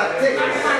tactics.